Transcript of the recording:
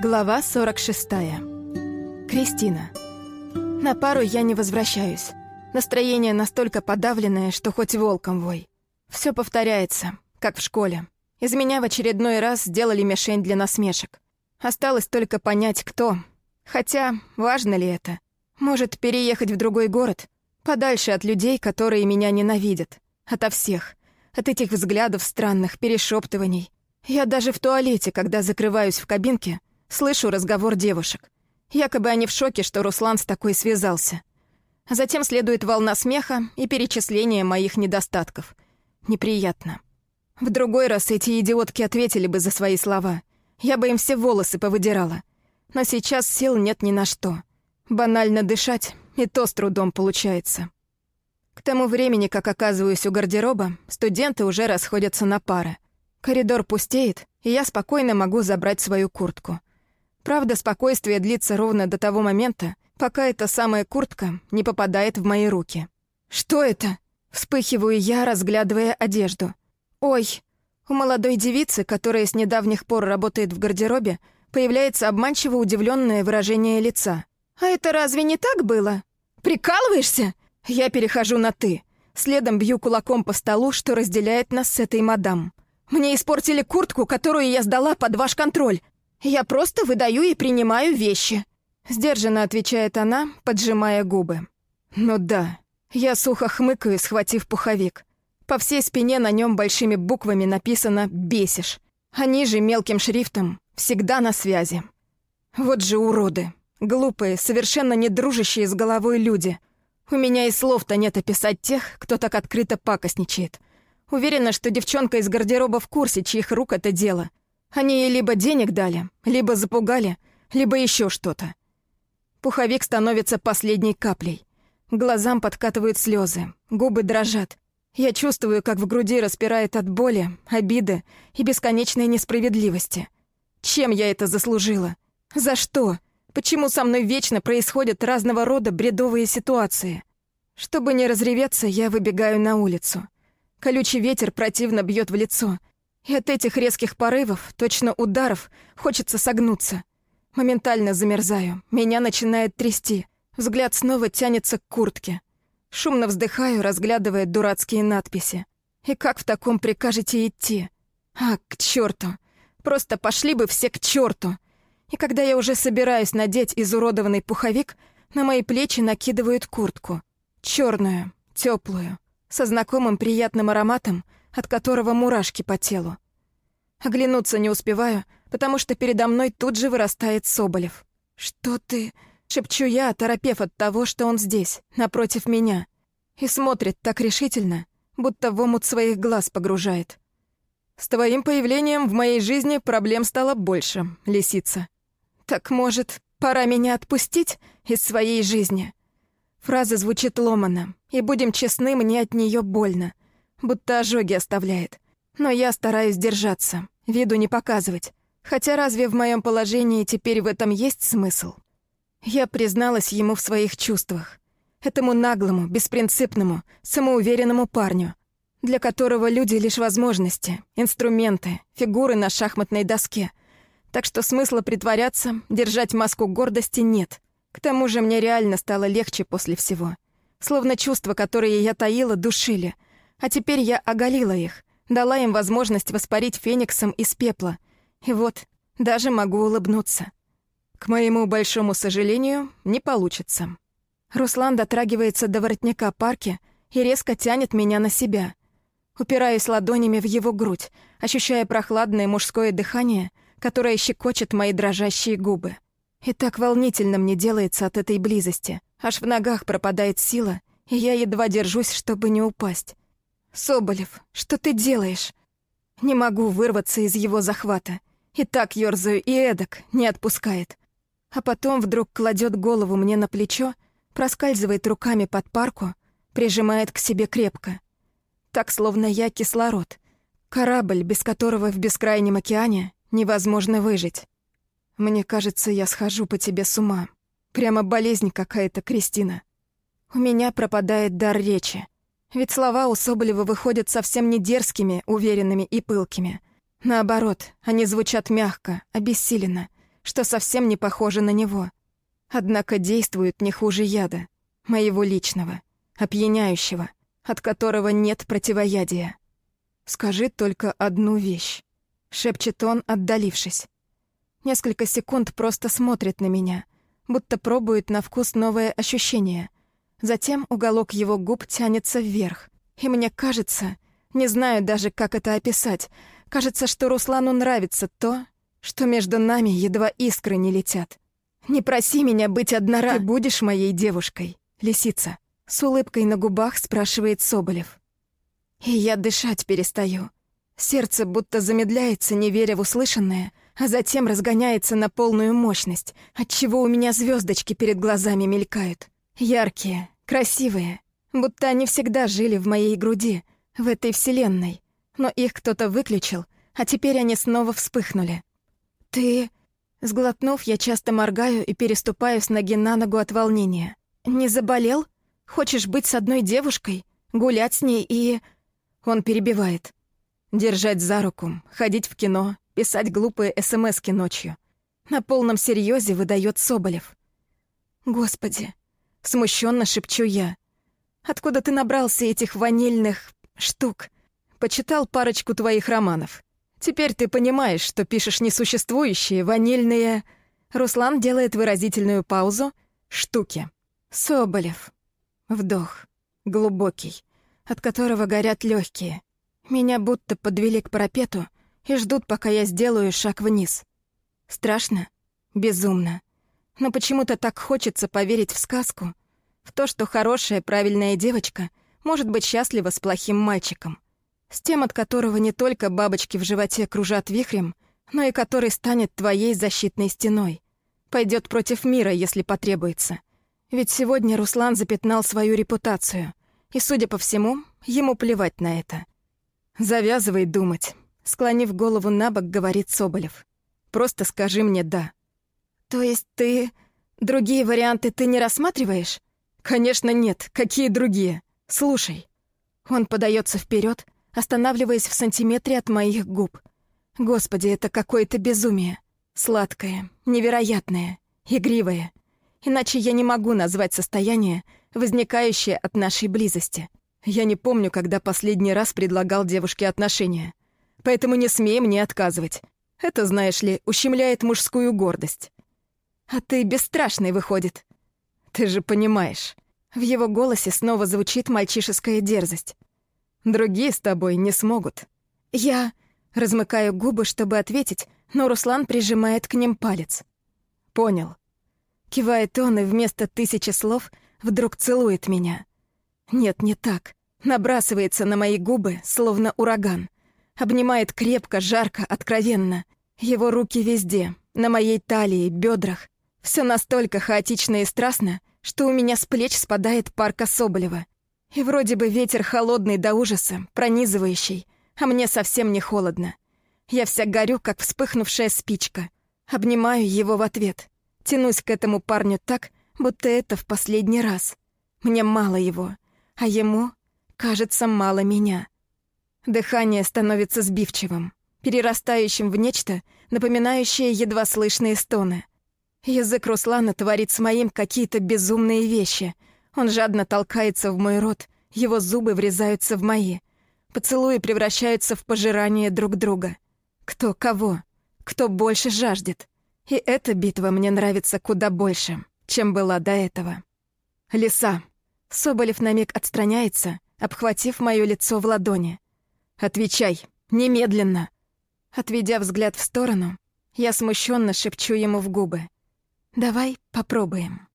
Глава 46. Кристина. На пару я не возвращаюсь. Настроение настолько подавленное, что хоть волком вой. Все повторяется, как в школе. Из меня в очередной раз сделали мишень для насмешек. Осталось только понять, кто. Хотя, важно ли это? Может, переехать в другой город? Подальше от людей, которые меня ненавидят. Ото всех. От этих взглядов странных, перешептываний. Я даже в туалете, когда закрываюсь в кабинке, Слышу разговор девушек. Якобы они в шоке, что Руслан с такой связался. Затем следует волна смеха и перечисление моих недостатков. Неприятно. В другой раз эти идиотки ответили бы за свои слова. Я бы им все волосы повыдирала. Но сейчас сил нет ни на что. Банально дышать, и то с трудом получается. К тому времени, как оказываюсь у гардероба, студенты уже расходятся на пары. Коридор пустеет, и я спокойно могу забрать свою куртку. Правда, спокойствие длится ровно до того момента, пока эта самая куртка не попадает в мои руки. «Что это?» Вспыхиваю я, разглядывая одежду. «Ой!» У молодой девицы, которая с недавних пор работает в гардеробе, появляется обманчиво удивленное выражение лица. «А это разве не так было? Прикалываешься?» Я перехожу на «ты». Следом бью кулаком по столу, что разделяет нас с этой мадам. «Мне испортили куртку, которую я сдала под ваш контроль. «Я просто выдаю и принимаю вещи», — сдержанно отвечает она, поджимая губы. «Ну да». Я сухо хмыкаю, схватив пуховик. По всей спине на нем большими буквами написано «Бесишь», а ниже мелким шрифтом «Всегда на связи». Вот же уроды. Глупые, совершенно не с головой люди. У меня и слов-то нет описать тех, кто так открыто пакостничает. Уверена, что девчонка из гардероба в курсе, чьих рук это дело. Они ей либо денег дали, либо запугали, либо еще что-то. Пуховик становится последней каплей. Глазам подкатывают слезы, губы дрожат. Я чувствую, как в груди распирает от боли, обиды и бесконечной несправедливости. Чем я это заслужила? За что? Почему со мной вечно происходят разного рода бредовые ситуации? Чтобы не разреветься, я выбегаю на улицу. Колючий ветер противно бьет в лицо — и от этих резких порывов, точно ударов, хочется согнуться. Моментально замерзаю, меня начинает трясти. Взгляд снова тянется к куртке. Шумно вздыхаю, разглядывая дурацкие надписи. И как в таком прикажете идти? А, к черту! Просто пошли бы все к черту! И когда я уже собираюсь надеть изуродованный пуховик, на мои плечи накидывают куртку. черную, теплую, со знакомым приятным ароматом — от которого мурашки по телу. Оглянуться не успеваю, потому что передо мной тут же вырастает Соболев. «Что ты?» — шепчу я, оторопев от того, что он здесь, напротив меня, и смотрит так решительно, будто в омут своих глаз погружает. «С твоим появлением в моей жизни проблем стало больше, лисица. Так, может, пора меня отпустить из своей жизни?» Фраза звучит ломано, и, будем честны, мне от нее больно будто ожоги оставляет. Но я стараюсь держаться, виду не показывать. Хотя разве в моем положении теперь в этом есть смысл? Я призналась ему в своих чувствах. Этому наглому, беспринципному, самоуверенному парню, для которого люди лишь возможности, инструменты, фигуры на шахматной доске. Так что смысла притворяться, держать маску гордости нет. К тому же мне реально стало легче после всего. Словно чувства, которые я таила, душили — а теперь я оголила их, дала им возможность воспарить фениксом из пепла. И вот, даже могу улыбнуться. К моему большому сожалению, не получится. Руслан дотрагивается до воротника парки и резко тянет меня на себя. Упираюсь ладонями в его грудь, ощущая прохладное мужское дыхание, которое щекочет мои дрожащие губы. И так волнительно мне делается от этой близости. Аж в ногах пропадает сила, и я едва держусь, чтобы не упасть. «Соболев, что ты делаешь?» Не могу вырваться из его захвата. И так ёрзаю, и эдак не отпускает. А потом вдруг кладет голову мне на плечо, проскальзывает руками под парку, прижимает к себе крепко. Так, словно я кислород. Корабль, без которого в бескрайнем океане невозможно выжить. Мне кажется, я схожу по тебе с ума. Прямо болезнь какая-то, Кристина. У меня пропадает дар речи. Ведь слова у Соболева выходят совсем не дерзкими, уверенными и пылкими. Наоборот, они звучат мягко, обессиленно, что совсем не похоже на него. Однако действует не хуже яда, моего личного, опьяняющего, от которого нет противоядия. «Скажи только одну вещь», — шепчет он, отдалившись. Несколько секунд просто смотрит на меня, будто пробует на вкус новое ощущение. Затем уголок его губ тянется вверх, и мне кажется, не знаю даже, как это описать, кажется, что Руслану нравится то, что между нами едва искры не летят. «Не проси меня быть однора...» «Ты будешь моей девушкой, лисица?» С улыбкой на губах спрашивает Соболев. И я дышать перестаю. Сердце будто замедляется, не веря в услышанное, а затем разгоняется на полную мощность, отчего у меня звездочки перед глазами мелькают. Яркие, красивые, будто они всегда жили в моей груди, в этой вселенной. Но их кто-то выключил, а теперь они снова вспыхнули. «Ты...» Сглотнув, я часто моргаю и переступаю с ноги на ногу от волнения. «Не заболел? Хочешь быть с одной девушкой? Гулять с ней и...» Он перебивает. «Держать за руку, ходить в кино, писать глупые СМСки ночью». На полном серьезе выдает Соболев. «Господи!» — смущенно шепчу я. «Откуда ты набрался этих ванильных штук? Почитал парочку твоих романов. Теперь ты понимаешь, что пишешь несуществующие, ванильные...» Руслан делает выразительную паузу. «Штуки». Соболев. Вдох. Глубокий. От которого горят легкие. Меня будто подвели к парапету и ждут, пока я сделаю шаг вниз. Страшно? Безумно. Но почему-то так хочется поверить в сказку, в то, что хорошая, правильная девочка может быть счастлива с плохим мальчиком с тем, от которого не только бабочки в животе кружат вихрем, но и который станет твоей защитной стеной. Пойдет против мира, если потребуется. Ведь сегодня Руслан запятнал свою репутацию, и, судя по всему, ему плевать на это. «Завязывай думать», — склонив голову на бок, говорит Соболев. «Просто скажи мне «да». «То есть ты... Другие варианты ты не рассматриваешь?» «Конечно нет. Какие другие? Слушай». Он подается вперед, останавливаясь в сантиметре от моих губ. Господи, это какое-то безумие. Сладкое, невероятное, игривое. Иначе я не могу назвать состояние, возникающее от нашей близости. Я не помню, когда последний раз предлагал девушке отношения. Поэтому не смей мне отказывать. Это, знаешь ли, ущемляет мужскую гордость. А ты бесстрашный, выходит. Ты же понимаешь. В его голосе снова звучит мальчишеская дерзость. Другие с тобой не смогут. Я размыкаю губы, чтобы ответить, но Руслан прижимает к ним палец. Понял. Кивает он и вместо тысячи слов вдруг целует меня. Нет, не так. Набрасывается на мои губы, словно ураган. Обнимает крепко, жарко, откровенно. Его руки везде, на моей талии, бедрах. Все настолько хаотично и страстно, что у меня с плеч спадает парка Соболева — и вроде бы ветер холодный до ужаса, пронизывающий, а мне совсем не холодно. Я вся горю, как вспыхнувшая спичка. Обнимаю его в ответ. Тянусь к этому парню так, будто это в последний раз. Мне мало его, а ему, кажется, мало меня. Дыхание становится сбивчивым, перерастающим в нечто, напоминающее едва слышные стоны. Язык Руслана творит с моим какие-то безумные вещи — он жадно толкается в мой рот, его зубы врезаются в мои. Поцелуи превращаются в пожирание друг друга. Кто кого? Кто больше жаждет? И эта битва мне нравится куда больше, чем была до этого. Лиса. Соболев на миг отстраняется, обхватив моё лицо в ладони. «Отвечай! Немедленно!» Отведя взгляд в сторону, я смущенно шепчу ему в губы. «Давай попробуем».